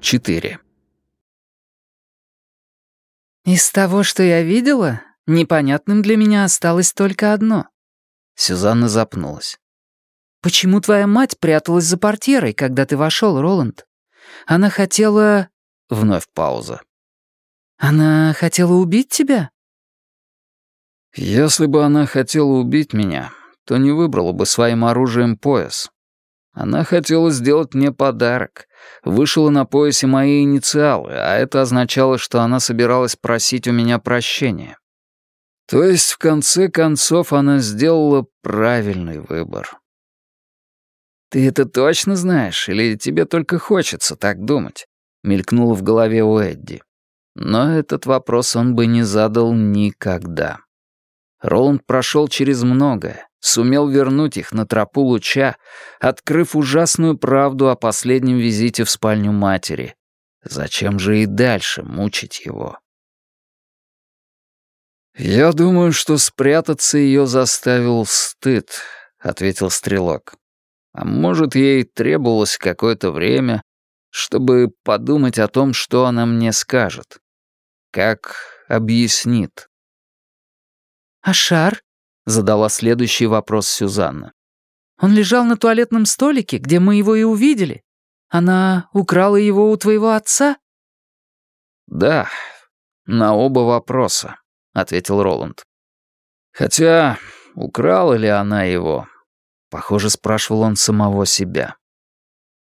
4. «Из того, что я видела, непонятным для меня осталось только одно». Сюзанна запнулась. «Почему твоя мать пряталась за портьерой, когда ты вошел, Роланд? Она хотела...» Вновь пауза. «Она хотела убить тебя?» «Если бы она хотела убить меня, то не выбрала бы своим оружием пояс. Она хотела сделать мне подарок, вышила на поясе мои инициалы, а это означало, что она собиралась просить у меня прощения. То есть, в конце концов, она сделала правильный выбор. «Ты это точно знаешь, или тебе только хочется так думать?» — мелькнуло в голове у Эдди. Но этот вопрос он бы не задал никогда. Роланд прошел через многое, сумел вернуть их на тропу луча, открыв ужасную правду о последнем визите в спальню матери. Зачем же и дальше мучить его? «Я думаю, что спрятаться ее заставил стыд», — ответил Стрелок. «А может, ей требовалось какое-то время, чтобы подумать о том, что она мне скажет. Как объяснит». «А шар?» — задала следующий вопрос Сюзанна. «Он лежал на туалетном столике, где мы его и увидели. Она украла его у твоего отца?» «Да, на оба вопроса», — ответил Роланд. «Хотя, украла ли она его?» Похоже, спрашивал он самого себя.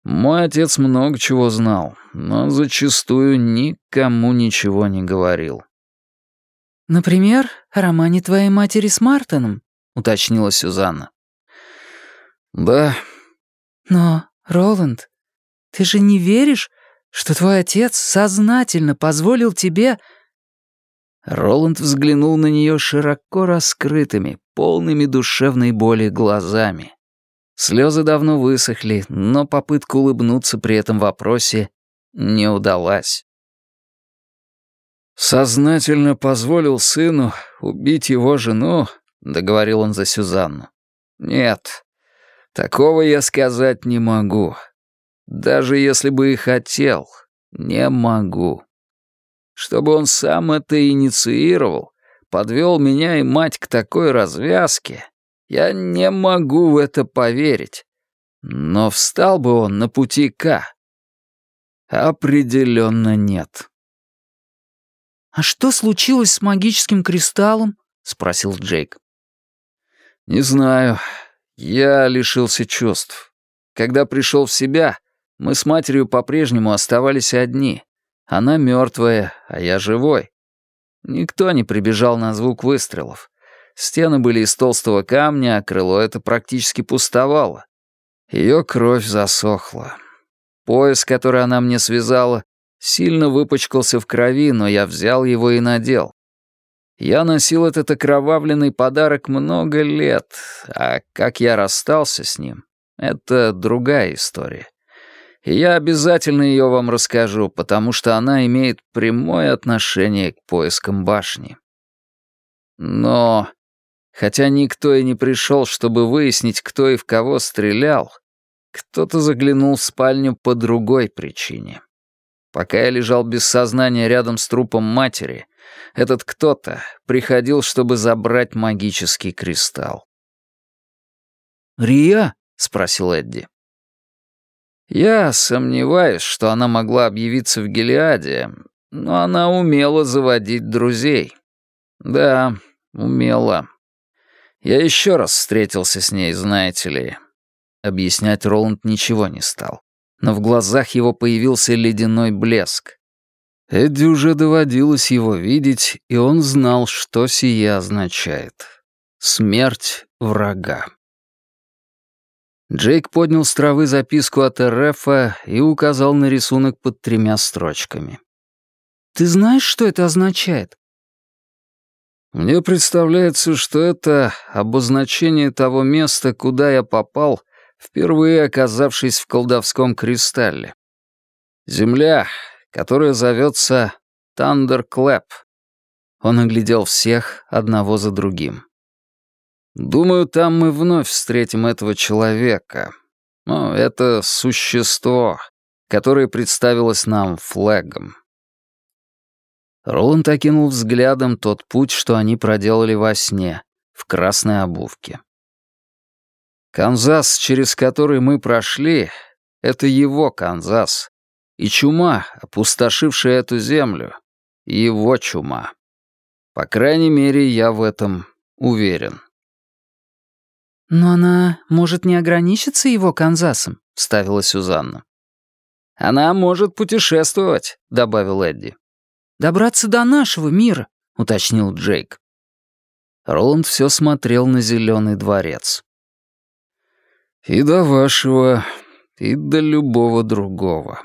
«Мой отец много чего знал, но зачастую никому ничего не говорил». «Например, о романе твоей матери с Мартином», — уточнила Сюзанна. «Да». «Но, Роланд, ты же не веришь, что твой отец сознательно позволил тебе...» Роланд взглянул на нее широко раскрытыми, полными душевной боли глазами. Слезы давно высохли, но попытка улыбнуться при этом вопросе не удалась. «Сознательно позволил сыну убить его жену», — договорил он за Сюзанну. «Нет, такого я сказать не могу. Даже если бы и хотел, не могу. Чтобы он сам это инициировал, подвел меня и мать к такой развязке, я не могу в это поверить. Но встал бы он на пути К? Определенно нет». «А что случилось с магическим кристаллом?» — спросил Джейк. «Не знаю. Я лишился чувств. Когда пришел в себя, мы с матерью по-прежнему оставались одни. Она мертвая, а я живой. Никто не прибежал на звук выстрелов. Стены были из толстого камня, а крыло это практически пустовало. Ее кровь засохла. Пояс, который она мне связала, Сильно выпачкался в крови, но я взял его и надел. Я носил этот окровавленный подарок много лет, а как я расстался с ним — это другая история. И я обязательно ее вам расскажу, потому что она имеет прямое отношение к поискам башни. Но, хотя никто и не пришел, чтобы выяснить, кто и в кого стрелял, кто-то заглянул в спальню по другой причине. Пока я лежал без сознания рядом с трупом матери, этот кто-то приходил, чтобы забрать магический кристалл. «Рия?» — спросил Эдди. Я сомневаюсь, что она могла объявиться в Гелиаде, но она умела заводить друзей. Да, умела. Я еще раз встретился с ней, знаете ли. Объяснять Роланд ничего не стал но в глазах его появился ледяной блеск. Эдди уже доводилось его видеть, и он знал, что сие означает. Смерть врага. Джейк поднял с травы записку от РФа и указал на рисунок под тремя строчками. «Ты знаешь, что это означает?» «Мне представляется, что это обозначение того места, куда я попал впервые оказавшись в колдовском кристалле. Земля, которая зовется Тандерклэп. Он оглядел всех одного за другим. Думаю, там мы вновь встретим этого человека. Ну, это существо, которое представилось нам флэгом. Роланд окинул взглядом тот путь, что они проделали во сне, в красной обувке. Канзас, через который мы прошли, — это его Канзас. И чума, опустошившая эту землю, — его чума. По крайней мере, я в этом уверен. «Но она может не ограничиться его Канзасом», — вставила Сюзанна. «Она может путешествовать», — добавил Эдди. «Добраться до нашего мира», — уточнил Джейк. Роланд все смотрел на зеленый дворец. «И до вашего, и до любого другого».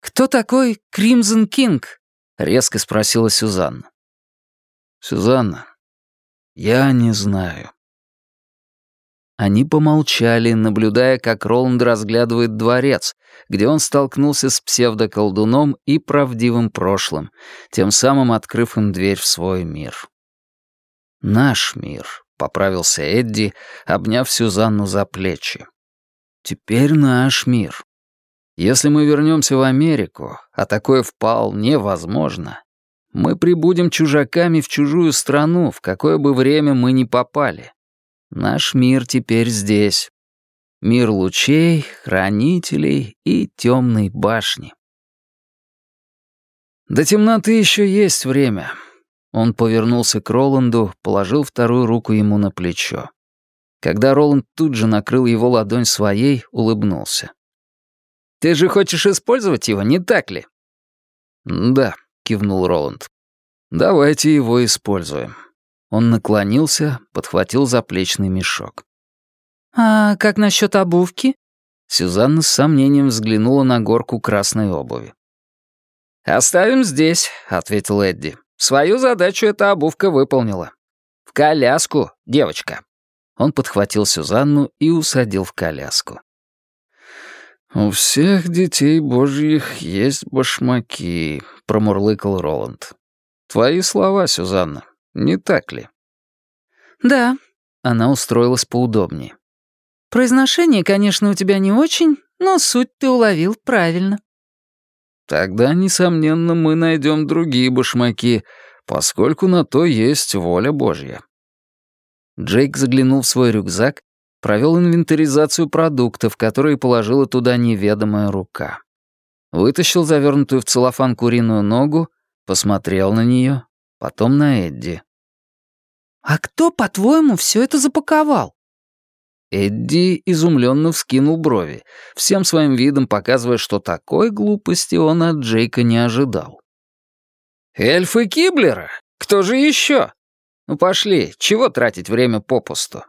«Кто такой Кримзон Кинг?» — резко спросила Сюзанна. «Сюзанна, я не знаю». Они помолчали, наблюдая, как Роланд разглядывает дворец, где он столкнулся с псевдоколдуном и правдивым прошлым, тем самым открыв им дверь в свой мир. «Наш мир», — поправился Эдди, обняв Сюзанну за плечи. «Теперь наш мир. Если мы вернемся в Америку, а такое вполне возможно, мы прибудем чужаками в чужую страну, в какое бы время мы ни попали. Наш мир теперь здесь. Мир лучей, хранителей и темной башни. До темноты еще есть время. Он повернулся к Роланду, положил вторую руку ему на плечо. Когда Роланд тут же накрыл его ладонь своей, улыбнулся. «Ты же хочешь использовать его, не так ли?» «Да», — кивнул Роланд. «Давайте его используем». Он наклонился, подхватил заплечный мешок. «А как насчет обувки?» Сюзанна с сомнением взглянула на горку красной обуви. «Оставим здесь», — ответил Эдди. Свою задачу эта обувка выполнила. В коляску, девочка. Он подхватил Сюзанну и усадил в коляску. «У всех детей божьих есть башмаки», — промурлыкал Роланд. «Твои слова, Сюзанна, не так ли?» «Да». Она устроилась поудобнее. «Произношение, конечно, у тебя не очень, но суть ты уловил правильно». Тогда, несомненно, мы найдем другие башмаки, поскольку на то есть воля Божья. Джейк заглянул в свой рюкзак, провел инвентаризацию продуктов, которые положила туда неведомая рука. Вытащил завернутую в целлофан куриную ногу, посмотрел на нее, потом на Эдди. «А кто, по-твоему, все это запаковал?» Эдди изумленно вскинул брови, всем своим видом показывая, что такой глупости он от Джейка не ожидал. «Эльфы Киблера? Кто же еще? Ну пошли, чего тратить время попусту?»